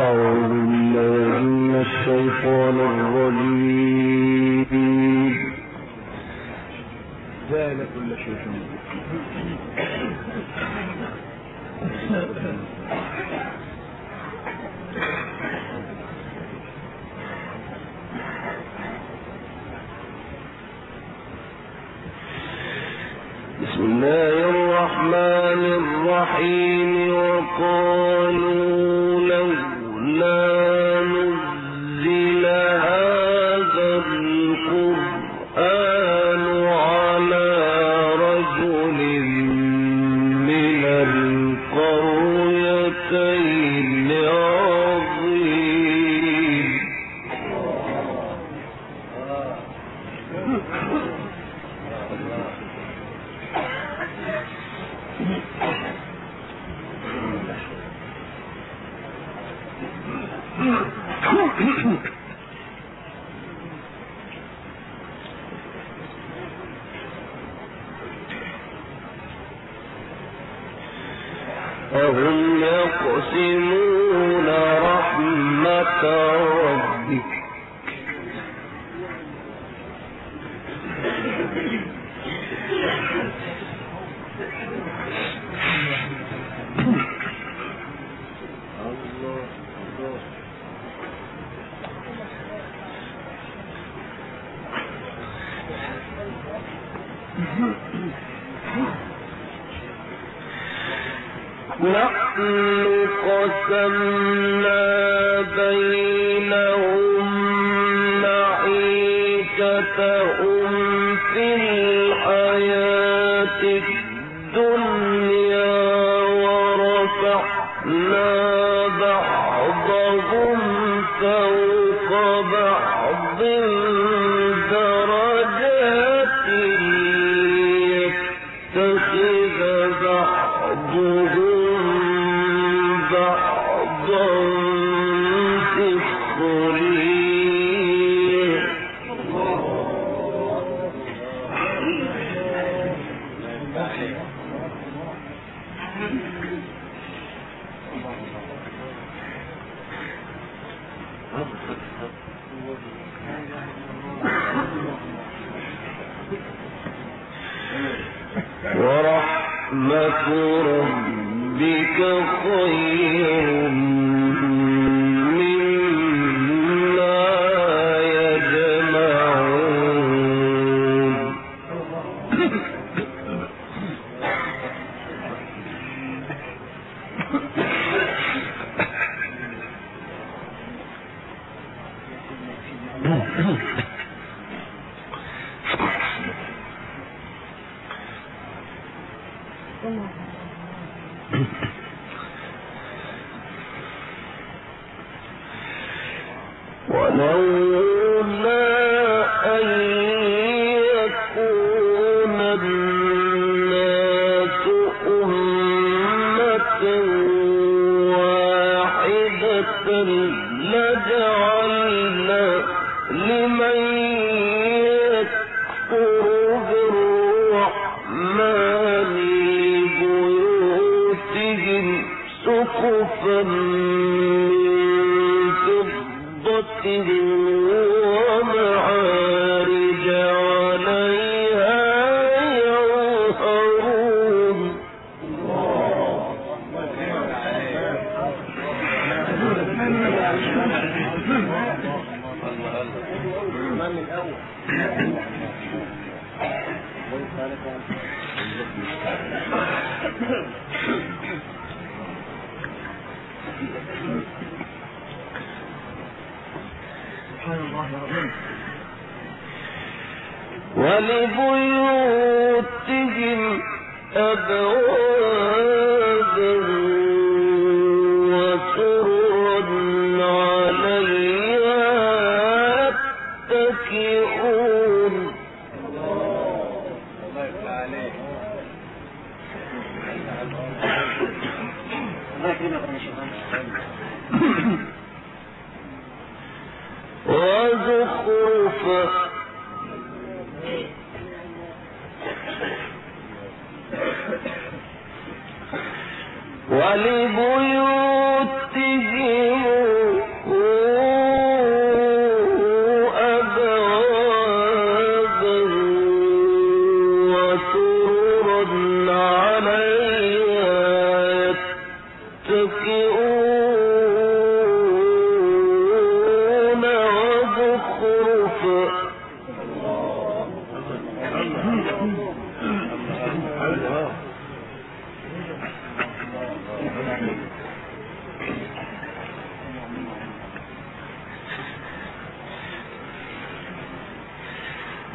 أعوذ بالله من الشيطان الرجيم. ذلك بسم الله الرحمن الرحيم. وقال فهم في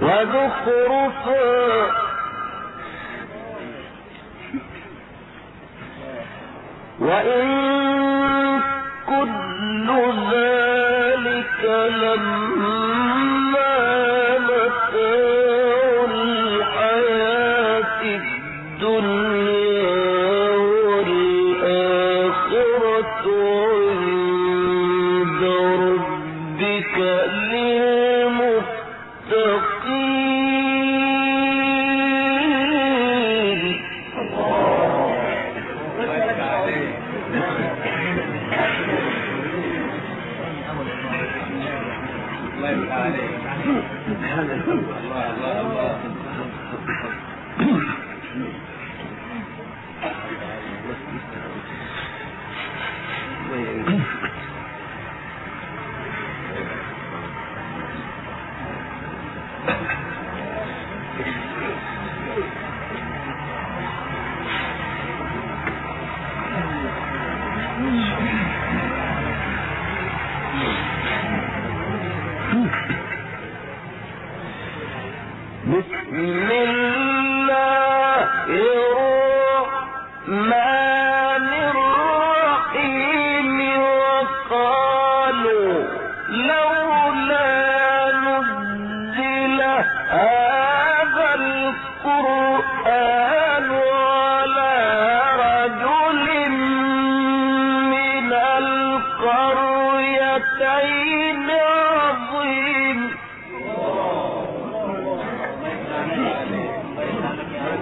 وزخرفا وإن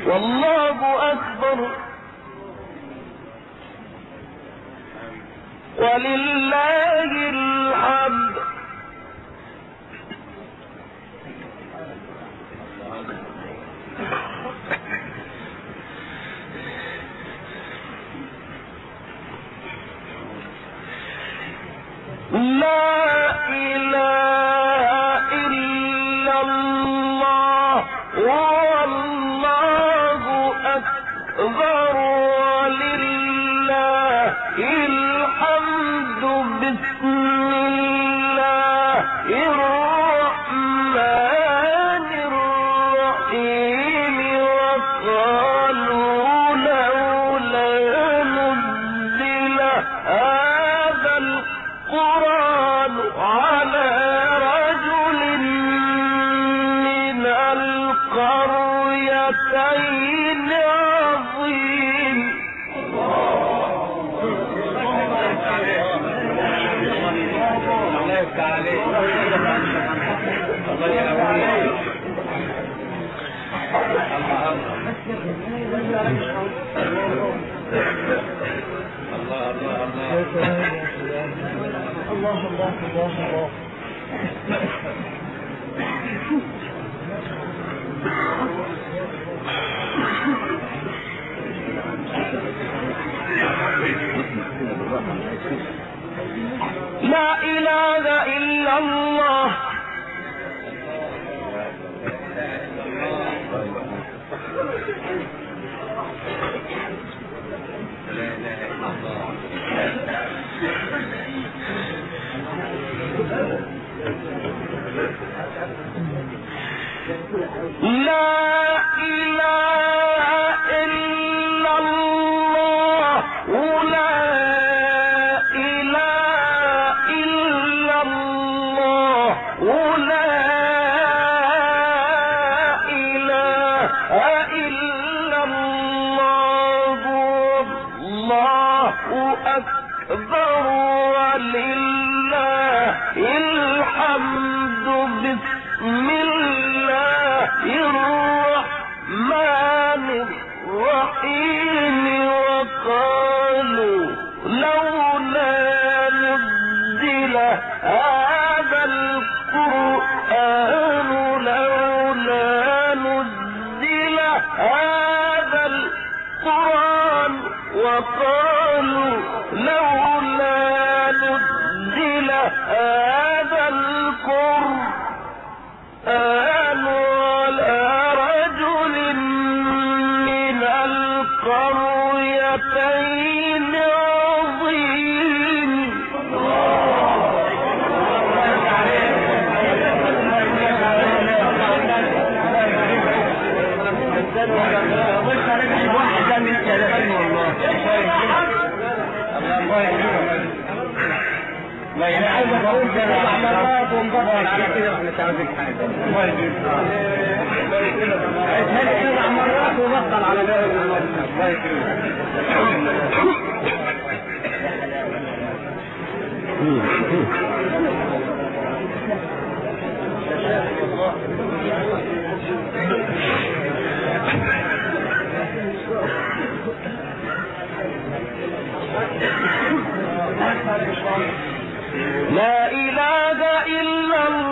والله أكبر. ولله الحمد. لا إله لا إله إلا الله لا الله يهديهم لكن عايز أقول سبع مرات وانقطع على كده وإحنا تعبين حاجة الله يهديك سبع مرات وبطل على باب الله يهديك لا إله إلا الله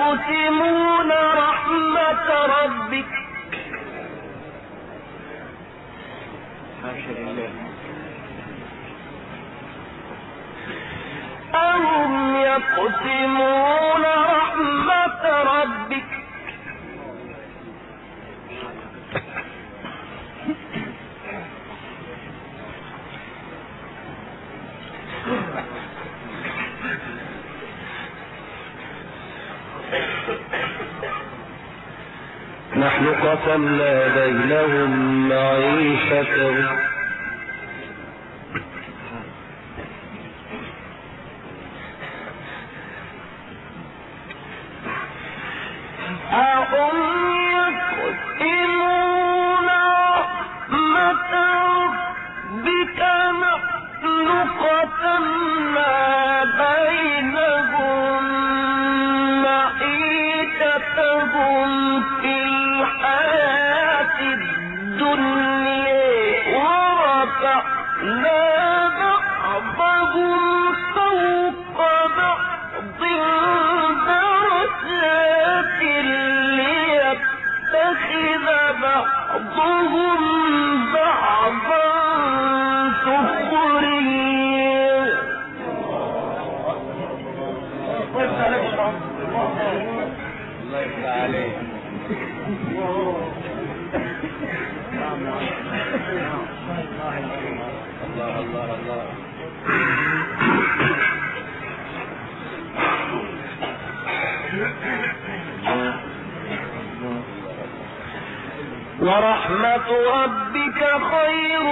يقسمون رحمة ربك. أهم يقسمون وقسمنا بينهم معيشتهم. ربك نحن قتلناه رحمة ربك خير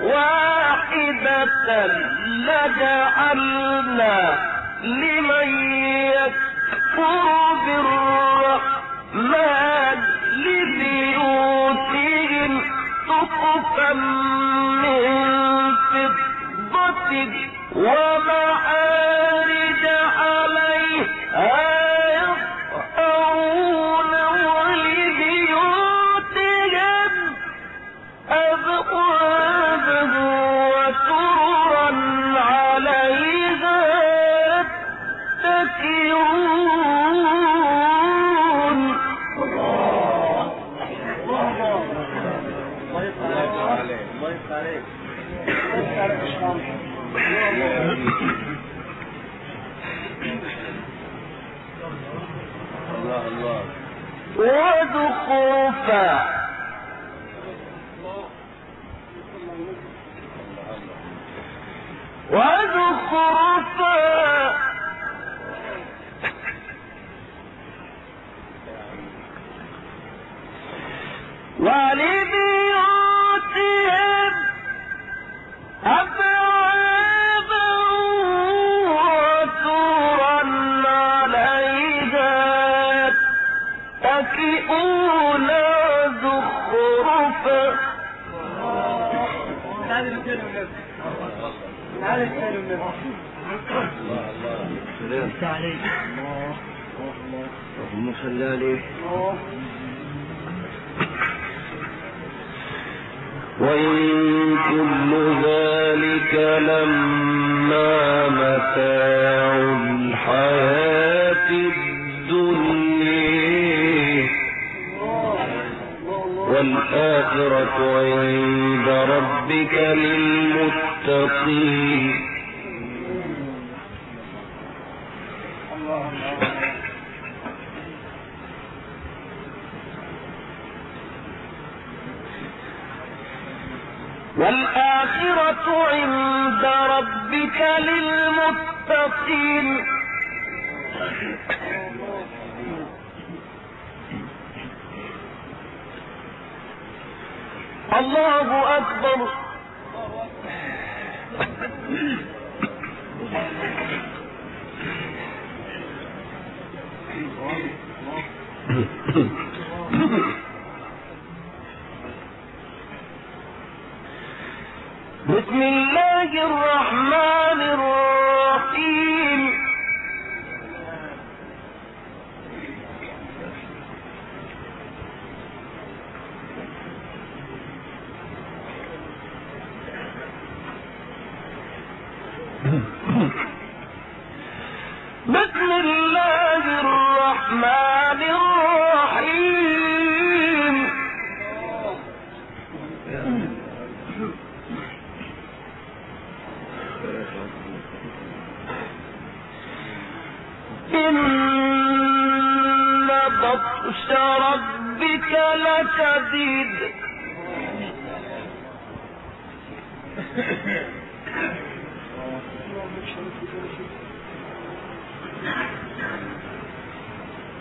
واحدة لجعلنا لمن اللهم صل عليه. وإن كل ذلك لما متاع الحياة الدنيا. والآخرة عند ربك للمتقين. عند ربك للمتقين الله أكبر Thank you. الله الرحمن الرحيم.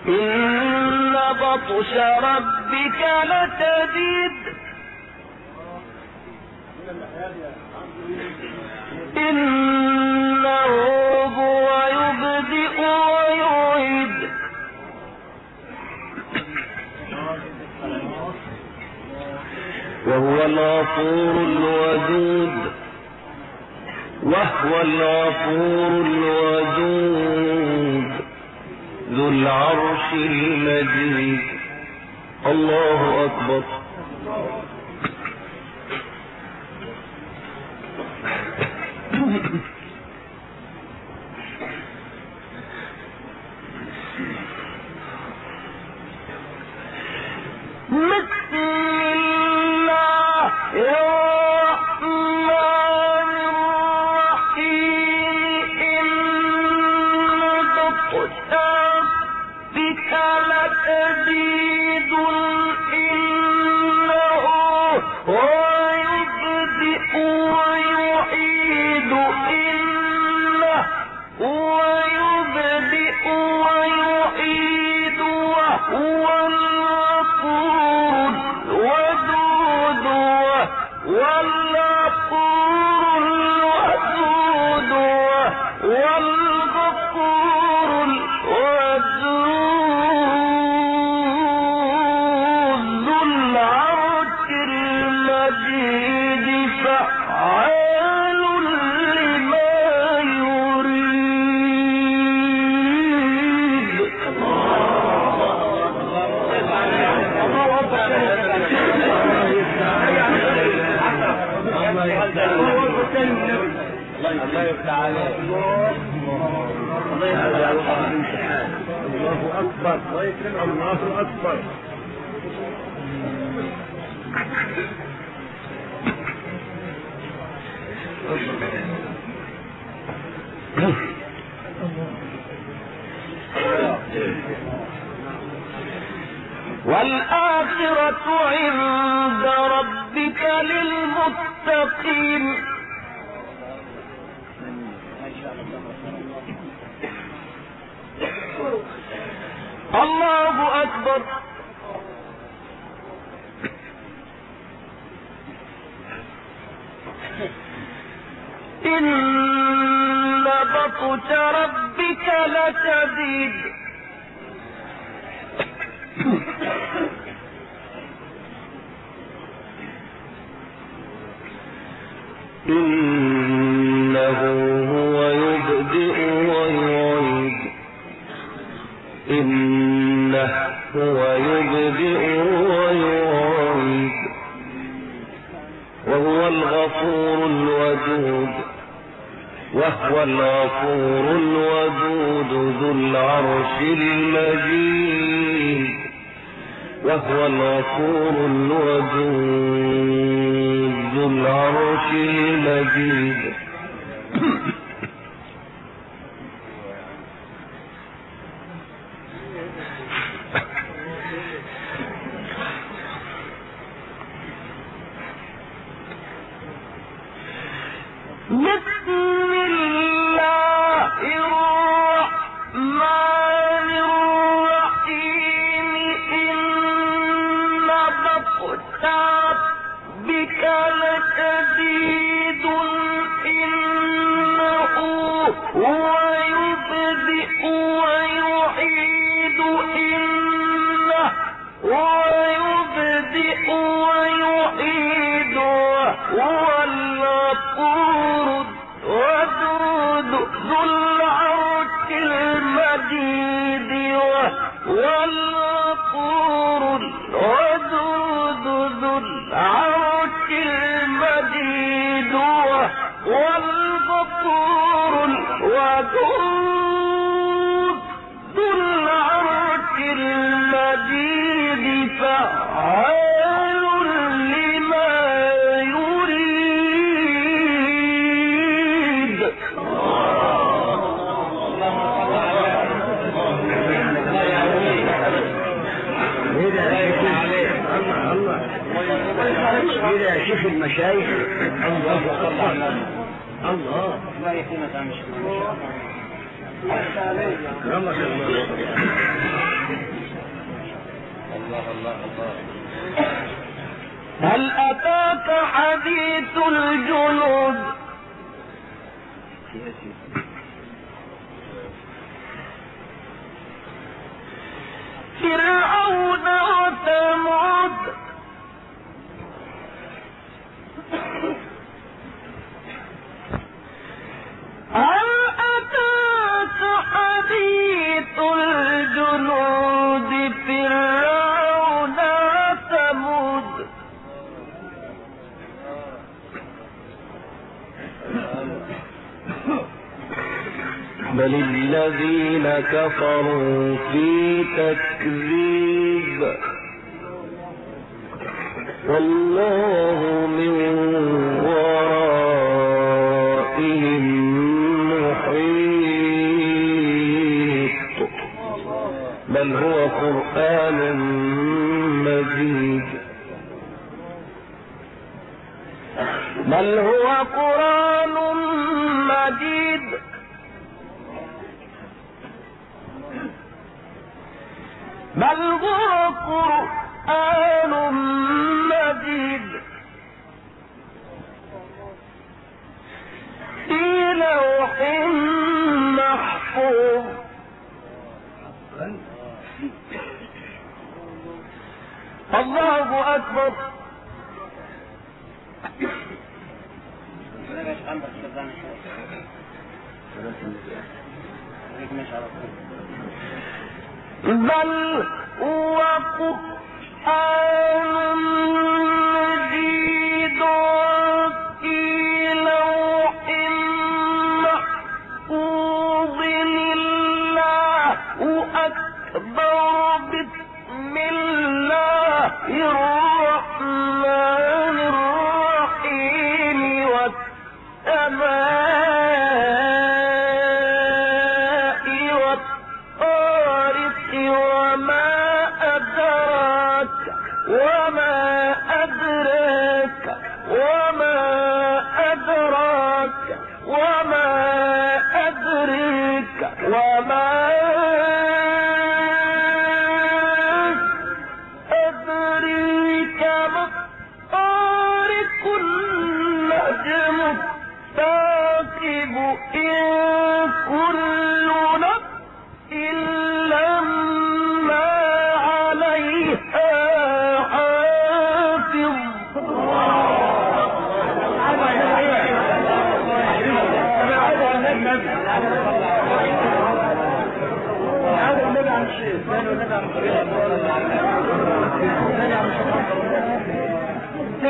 إن بطش ربك لتديد إن وهو الغفور الودود. وهو الغفور الودود. ذو العرش المجيد الله أكبر. أكبر للذين كفروا في تكذيب. والله من أكبر. بل وقف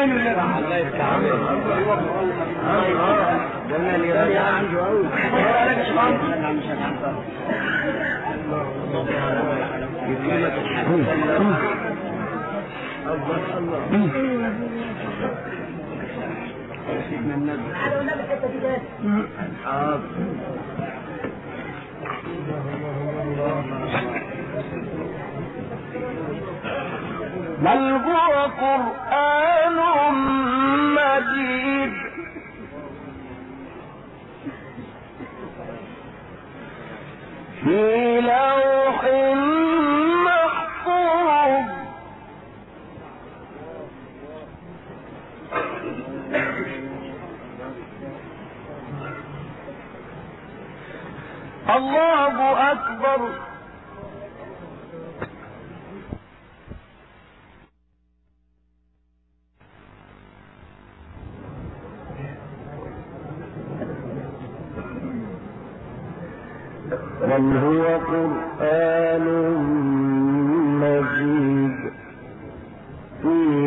وين النبي الله يفتح قلنا لي غني عنده قوي بل هو قرآن Yeah. بل هو قرآن مجيد. في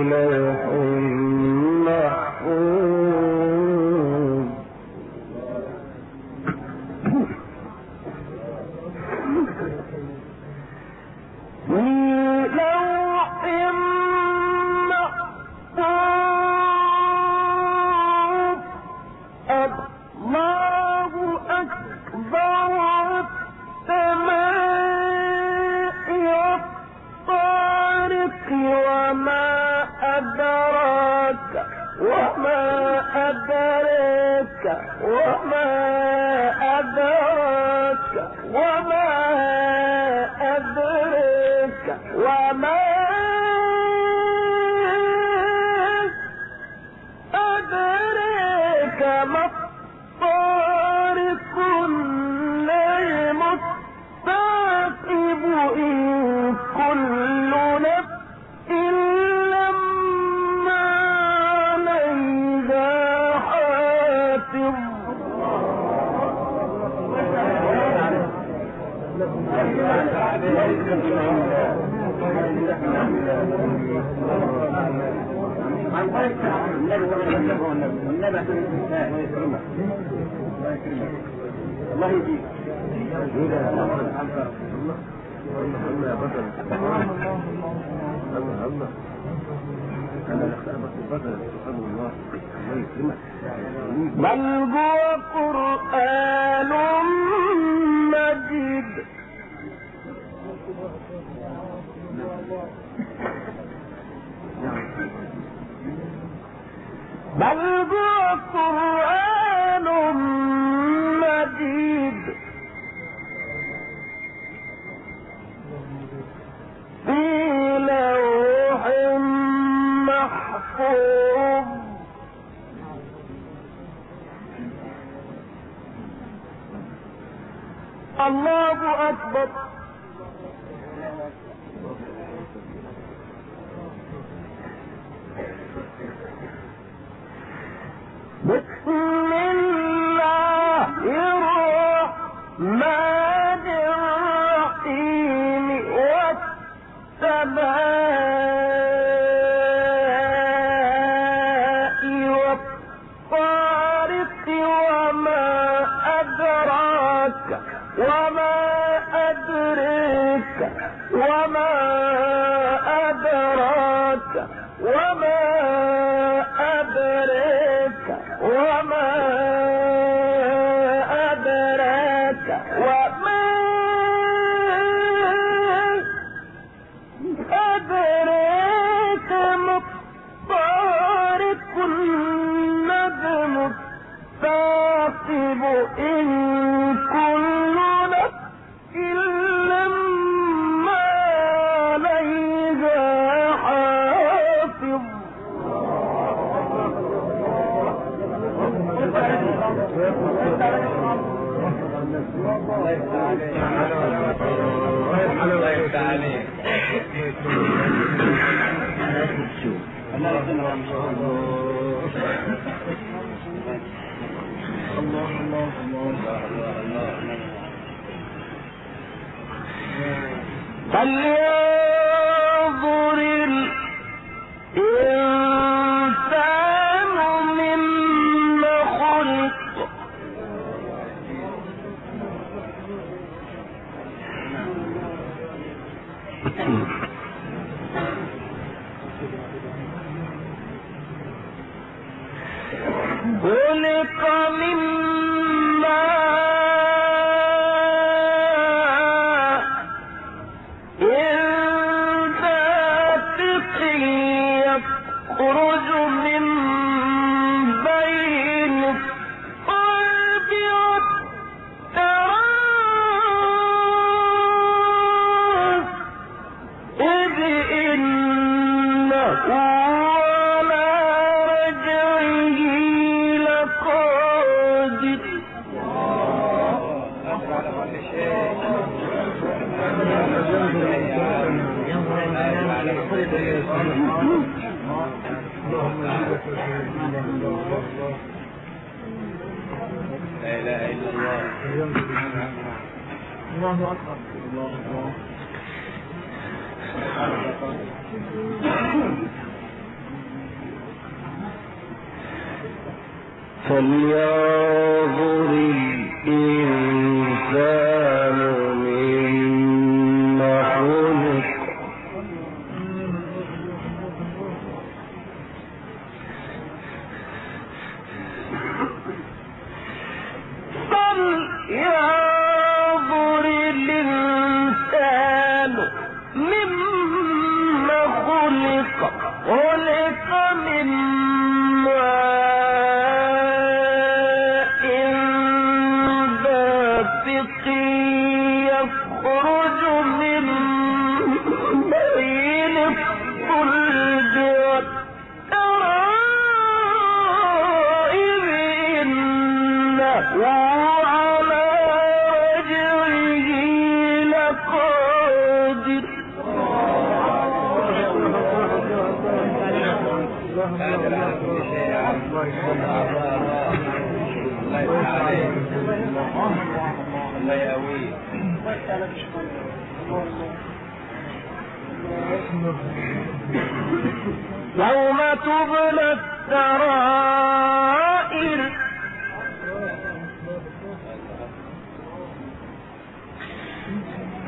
Hallelujah.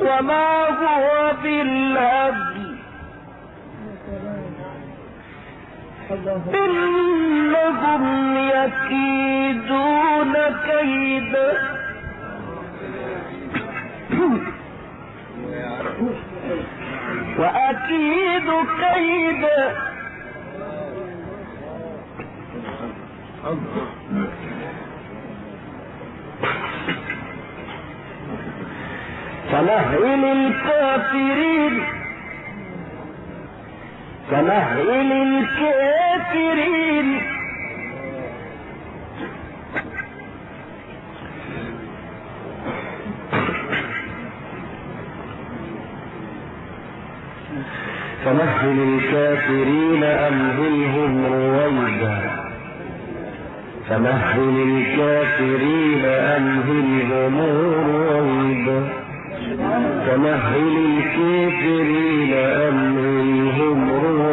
وما هو بالهدي إنهم يكيدون كيدا وأكيد كيدا فمهل الكافرين. فمهل الكافرين. فمهل الكافرين أمهلهم رويدا. فمهل الكافرين أمهلهم رويدا. فمهل الكافرين أمهلهم رويدا.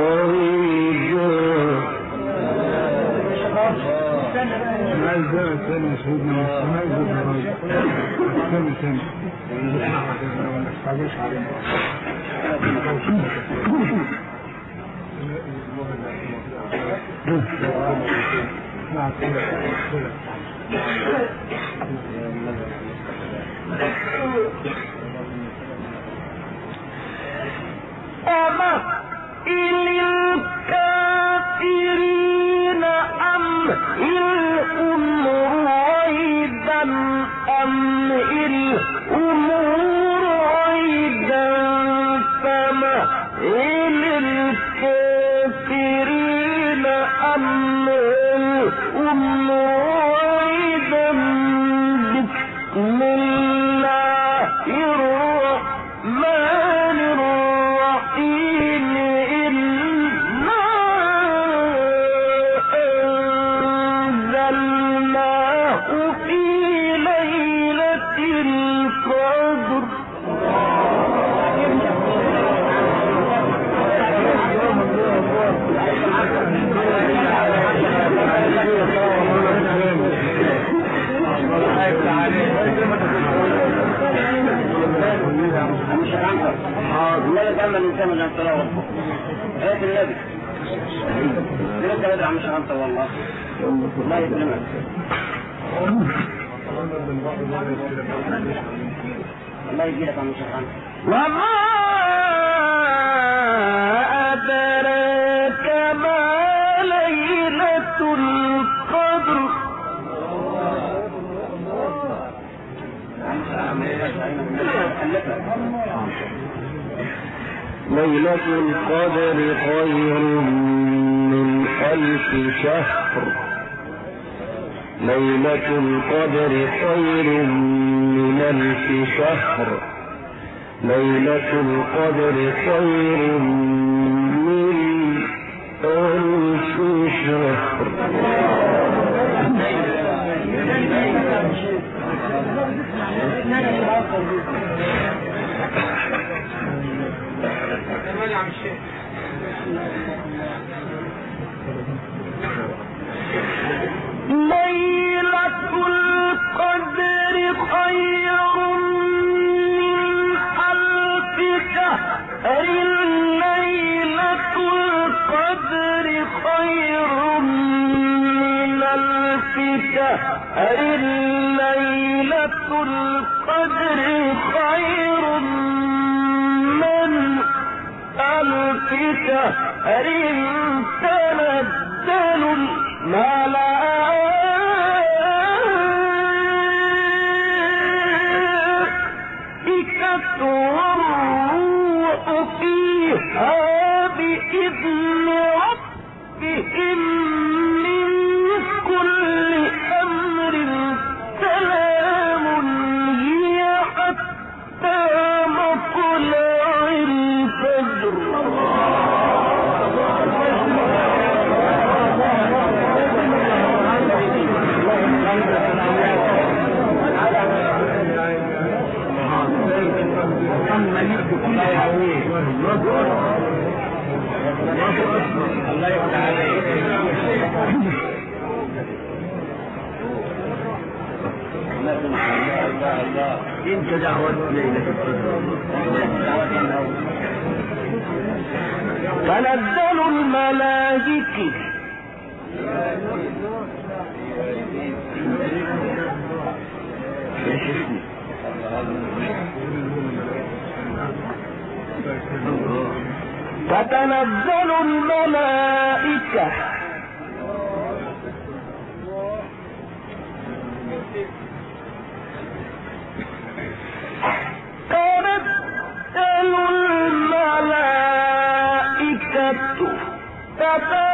من السماء يزيد الراجل الثاني ثاني Yeah. من الصلاه إيه النبي ليه انت بدعم مش أنت والله. الله يسلمك الله يجيلك عم شيخان وما ليلة القدر خير من ألف شهر. ليلة القدر خير من ألف شهر. ليلة القدر خير من ألف شهر. ليلة Thank you. كريم انت دعوات ليلة تنزل الملائكة. فتنزل الملائكة. Papa.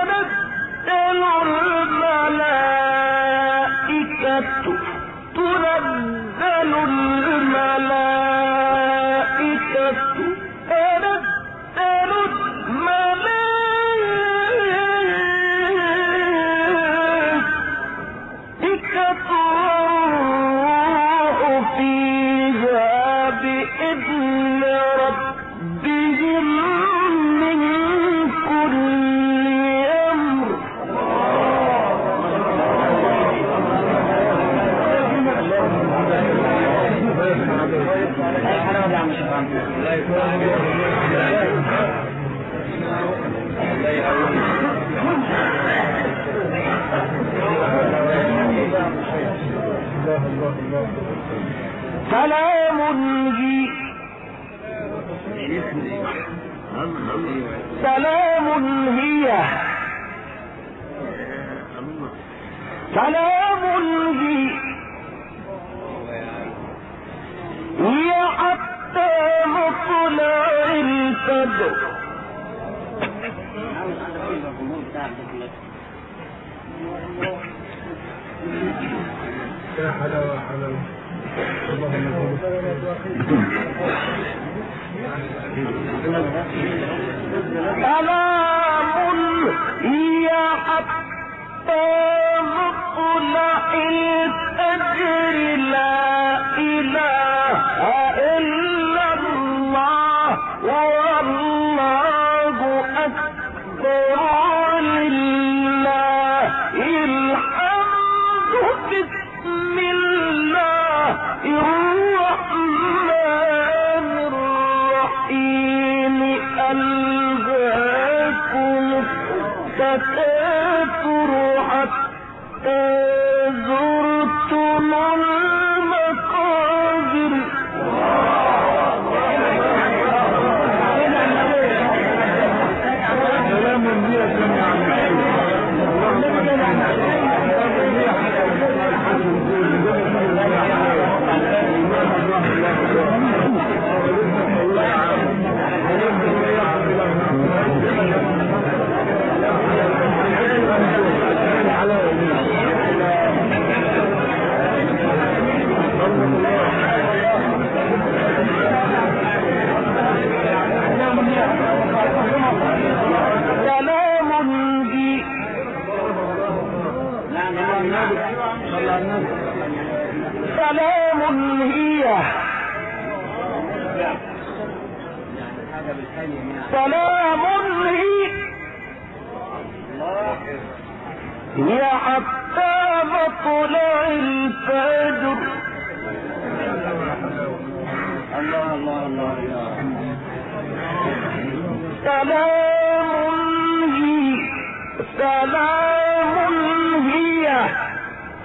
الحمد بسم الله.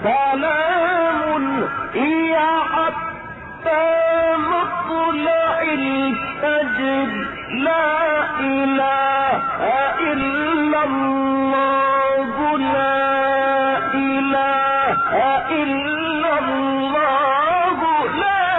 سلام هي حتى مطلع الفجر. لا إله إلا الله. لا إله إلا الله. لا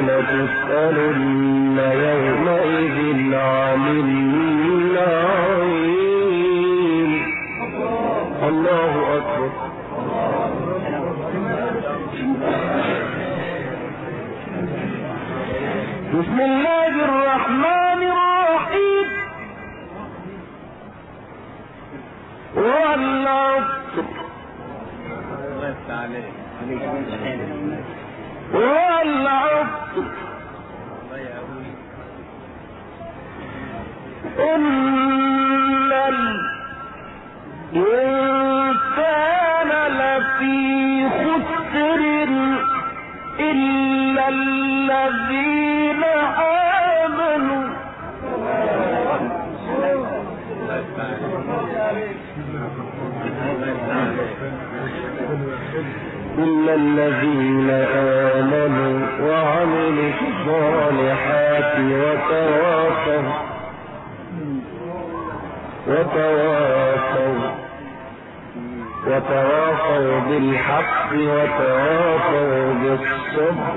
لتسألن يومئذ عن النعيم. الله أكبر. بسم الله الرحمن الرحيم. والعصر. الله عليك. والعصر. إن الإنسان لفي خسر إلا الذين آمنوا. يفتح عليك إلا الذين آمنوا وعملوا الصالحات وتواصوا وتواصوا وتواصوا بالحق وتواصوا بالصبر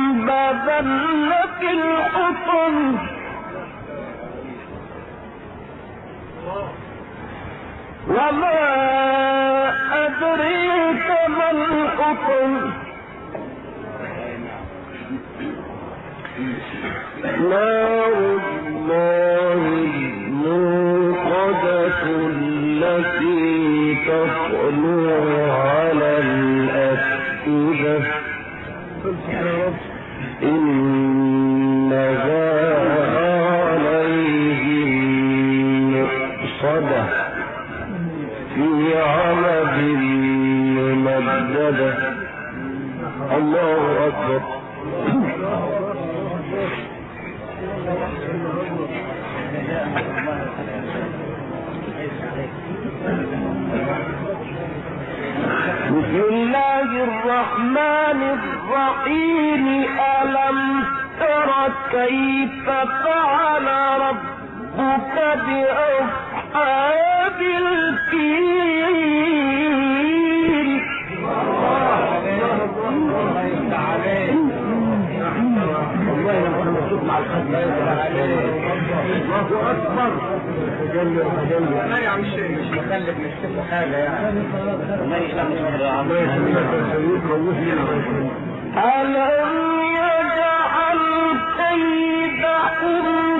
لينبذن في الحطم وما أدريك ما الحطم نار الله الأفئدة إنها عليهم مؤصدة في عمد ممددة. الله أكبر. بسم الرحمن الرحيم. ألم تر كيف فعل ربك بأصحاب الفيل؟ الله أكبر. لا يا عم الشيخ مش مخلف حاجة يعني. ما سيدي خوفني ألم يجعل كيدهم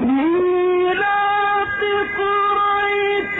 ميراث قريش.